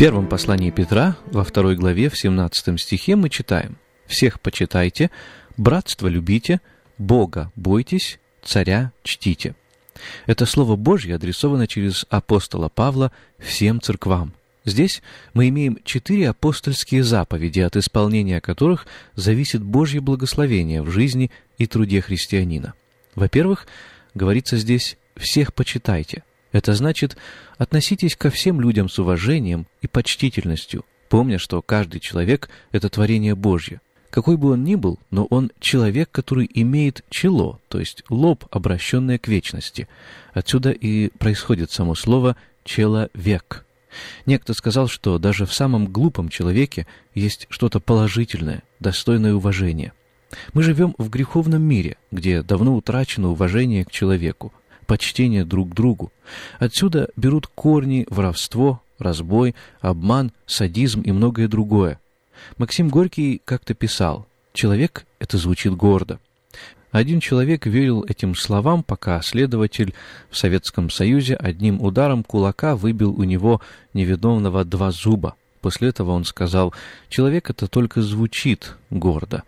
Первом послании Петра, во второй главе, в 17 стихе мы читаем «Всех почитайте, братство любите, Бога бойтесь, царя чтите». Это Слово Божье адресовано через апостола Павла всем церквам. Здесь мы имеем четыре апостольские заповеди, от исполнения которых зависит Божье благословение в жизни и труде христианина. Во-первых, говорится здесь «всех почитайте». Это значит, относитесь ко всем людям с уважением и почтительностью, помня, что каждый человек — это творение Божье. Какой бы он ни был, но он человек, который имеет чело, то есть лоб, обращенное к вечности. Отсюда и происходит само слово «человек». Некто сказал, что даже в самом глупом человеке есть что-то положительное, достойное уважения. Мы живем в греховном мире, где давно утрачено уважение к человеку почтение друг к другу. Отсюда берут корни воровство, разбой, обман, садизм и многое другое. Максим Горький как-то писал «Человек — это звучит гордо». Один человек верил этим словам, пока следователь в Советском Союзе одним ударом кулака выбил у него невиновного два зуба. После этого он сказал, человек это только звучит гордо.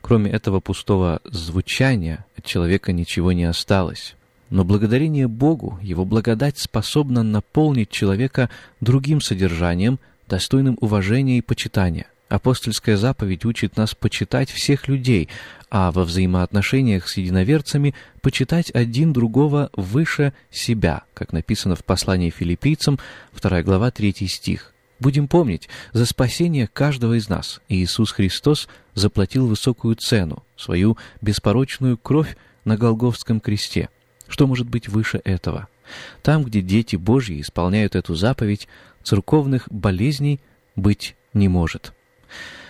Кроме этого пустого звучания от человека ничего не осталось. Но благодарение Богу, Его благодать способна наполнить человека другим содержанием, достойным уважения и почитания. Апостольская заповедь учит нас почитать всех людей, а во взаимоотношениях с единоверцами почитать один другого выше себя, как написано в послании филиппийцам, 2 глава, 3 стих. Будем помнить, за спасение каждого из нас Иисус Христос заплатил высокую цену, свою беспорочную кровь на Голговском кресте – что может быть выше этого? Там, где дети Божьи исполняют эту заповедь, церковных болезней быть не может.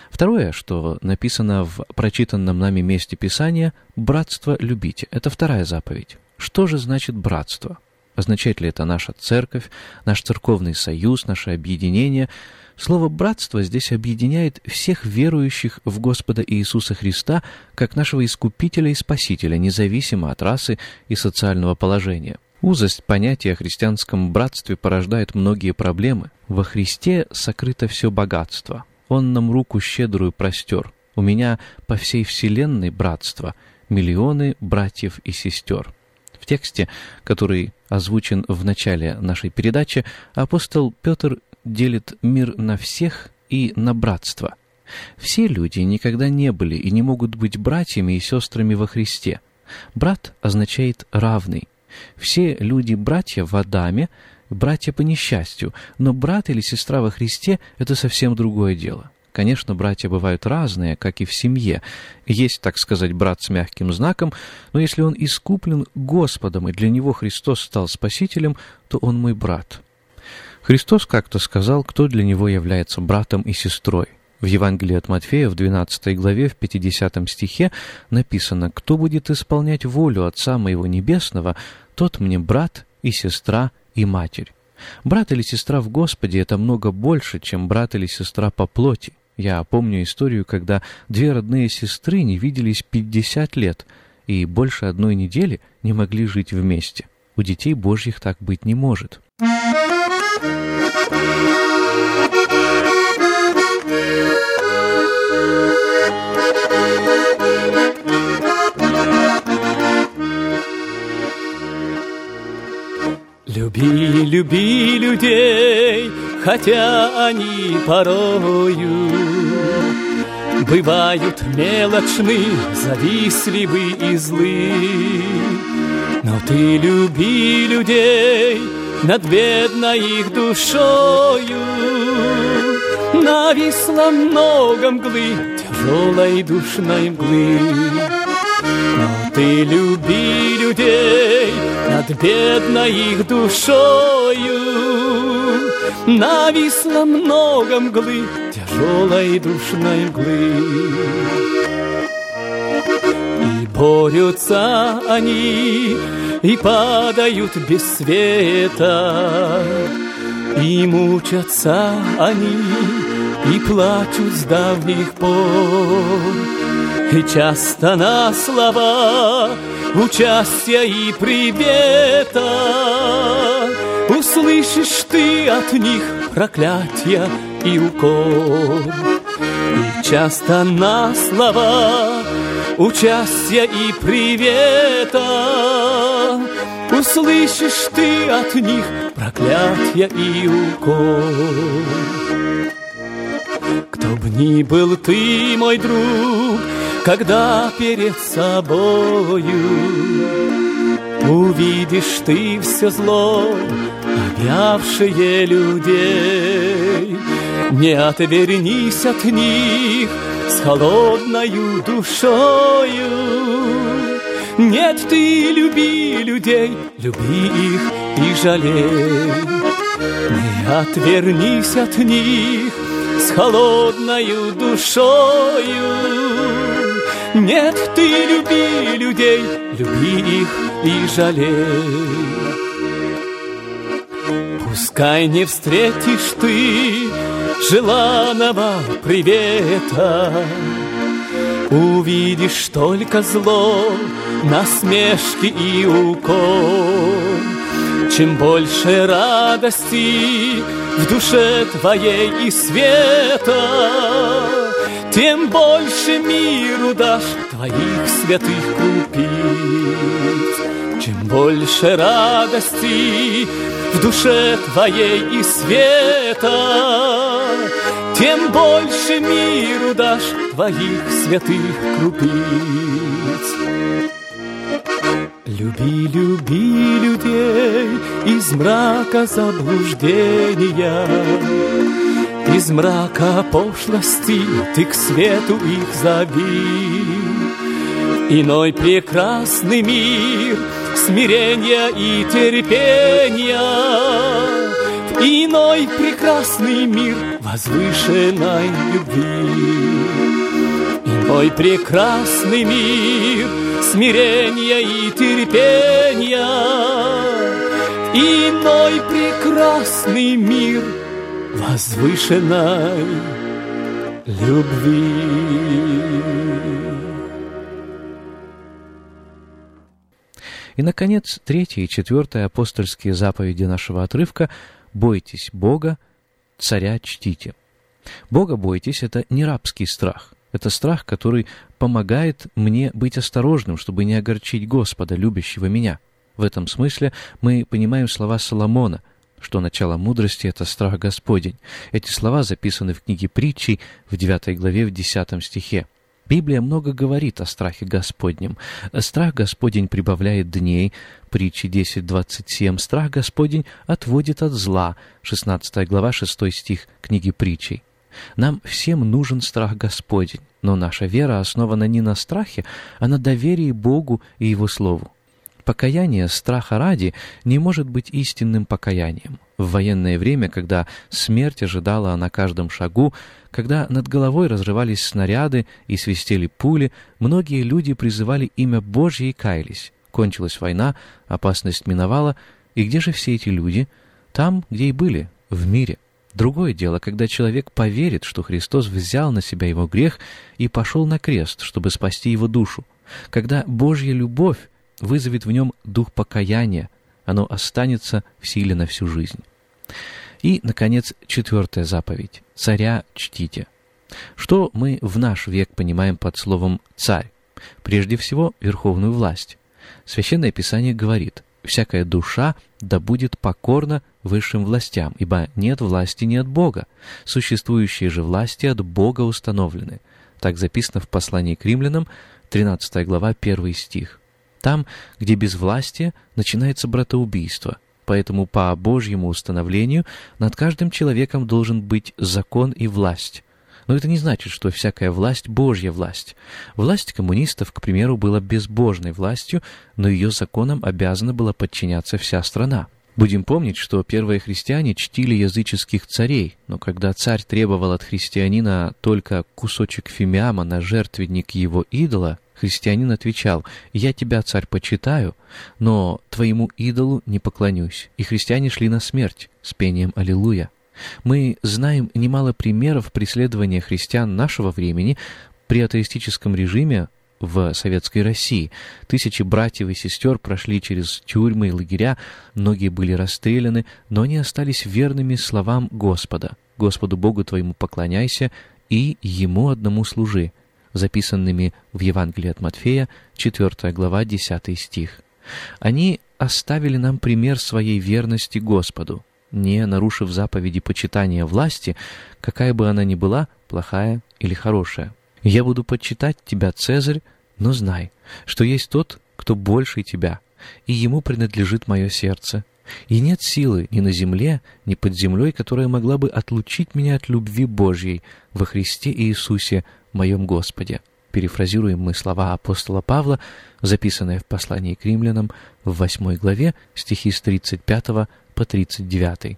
Второе, что написано в прочитанном нами месте Писания, «братство любите». Это вторая заповедь. Что же значит братство? Означает ли это наша церковь, наш церковный союз, наше объединение? Слово «братство» здесь объединяет всех верующих в Господа Иисуса Христа как нашего Искупителя и Спасителя, независимо от расы и социального положения. Узость понятия о христианском братстве порождает многие проблемы. Во Христе сокрыто все богатство. Он нам руку щедрую простер. У меня по всей вселенной братство, миллионы братьев и сестер тексте, который озвучен в начале нашей передачи, апостол Петр делит мир на всех и на братство. Все люди никогда не были и не могут быть братьями и сестрами во Христе. Брат означает «равный». Все люди-братья в Адаме – братья по несчастью, но брат или сестра во Христе – это совсем другое дело. Конечно, братья бывают разные, как и в семье. Есть, так сказать, брат с мягким знаком, но если он искуплен Господом, и для него Христос стал Спасителем, то он мой брат. Христос как-то сказал, кто для него является братом и сестрой. В Евангелии от Матфея в 12 главе в 50 стихе написано «Кто будет исполнять волю Отца Моего Небесного, тот мне брат и сестра и матерь». Брат или сестра в Господе — это много больше, чем брат или сестра по плоти. Я помню историю, когда две родные сестры не виделись 50 лет и больше одной недели не могли жить вместе. У детей Божьих так быть не может. Люби, люби людей, хотя они порою Бывают мелочны, завистливы и злы. Но ты люби людей над бедной их душою. Нависло много мглы, тяжелой душной мглы. Но ты люби людей над бедной их душою Нависло много мглы, тяжелой душной мглы. И борются они, и падают без света, И мучатся они, и плачут с давних пор. И часто на слова участия и привета Услышишь ты от них проклятия и укор. И часто на слова участия и привета Услышишь ты от них проклятия и укор. Кто б ни был ты, мой друг, когда перед собою Увидишь ты все зло, объявшее людей. Не отвернись от них с холодною душою. Нет, ты люби людей, люби их и жалей. Не отвернись от них с холодною душою. Нет, ты люби людей, люби их и жалей. Пускай не встретишь ты желанного привета, Увидишь только зло, насмешки и укор. Чем больше радости в душе твоей и света, Тем больше миру дашь твоих святых крупиц. Чем больше радости в душе твоей и света, Тем больше миру дашь твоих святых крупиц. Люби, люби людей из мрака заблуждения, Из мрака пошлости ты к свету их зови. Иной прекрасный мир смирения и терпения, Иной прекрасный мир возвышенной любви. Иной прекрасный мир смирения и терпения, Иной прекрасный мир возвышенной любви. И, наконец, третья и четвертая апостольские заповеди нашего отрывка «Бойтесь Бога, царя чтите». Бога бойтесь — это не рабский страх. Это страх, который помогает мне быть осторожным, чтобы не огорчить Господа, любящего меня. В этом смысле мы понимаем слова Соломона, что начало мудрости — это страх Господень. Эти слова записаны в книге притчей в 9 главе в 10 стихе. Библия много говорит о страхе Господнем. Страх Господень прибавляет дней, притчи 10.27. Страх Господень отводит от зла, 16 глава, 6 стих книги притчей. Нам всем нужен страх Господень, но наша вера основана не на страхе, а на доверии Богу и Его Слову. Покаяние страха ради не может быть истинным покаянием. В военное время, когда смерть ожидала на каждом шагу, когда над головой разрывались снаряды и свистели пули, многие люди призывали имя Божье и каялись. Кончилась война, опасность миновала, и где же все эти люди? Там, где и были, в мире. Другое дело, когда человек поверит, что Христос взял на себя его грех и пошел на крест, чтобы спасти его душу. Когда Божья любовь вызовет в нем дух покаяния, оно останется в силе на всю жизнь. И, наконец, четвертая заповедь. «Царя чтите». Что мы в наш век понимаем под словом «царь»? Прежде всего, верховную власть. Священное Писание говорит, «Всякая душа да будет покорна высшим властям, ибо нет власти не от Бога. Существующие же власти от Бога установлены». Так записано в послании к римлянам, 13 глава, 1 стих. Там, где безвластие, начинается братоубийство. Поэтому по Божьему установлению над каждым человеком должен быть закон и власть. Но это не значит, что всякая власть – Божья власть. Власть коммунистов, к примеру, была безбожной властью, но ее законам обязана была подчиняться вся страна. Будем помнить, что первые христиане чтили языческих царей, но когда царь требовал от христианина только кусочек фимиама на жертвенник его идола, христианин отвечал «Я тебя, царь, почитаю, но твоему идолу не поклонюсь». И христиане шли на смерть с пением «Аллилуйя». Мы знаем немало примеров преследования христиан нашего времени при атеистическом режиме в Советской России. Тысячи братьев и сестер прошли через тюрьмы и лагеря, многие были расстреляны, но они остались верными словам Господа. «Господу Богу твоему поклоняйся и Ему одному служи», записанными в Евангелии от Матфея, 4 глава, 10 стих. Они оставили нам пример своей верности Господу, не нарушив заповеди почитания власти, какая бы она ни была, плохая или хорошая. Я буду почитать тебя, Цезарь, но знай, что есть тот, кто больше тебя, и ему принадлежит мое сердце. И нет силы ни на земле, ни под землей, которая могла бы отлучить меня от любви Божьей во Христе Иисусе, моем Господе. Перефразируем мы слова апостола Павла, записанные в послании к римлянам в 8 главе, стихи с 35 по 39.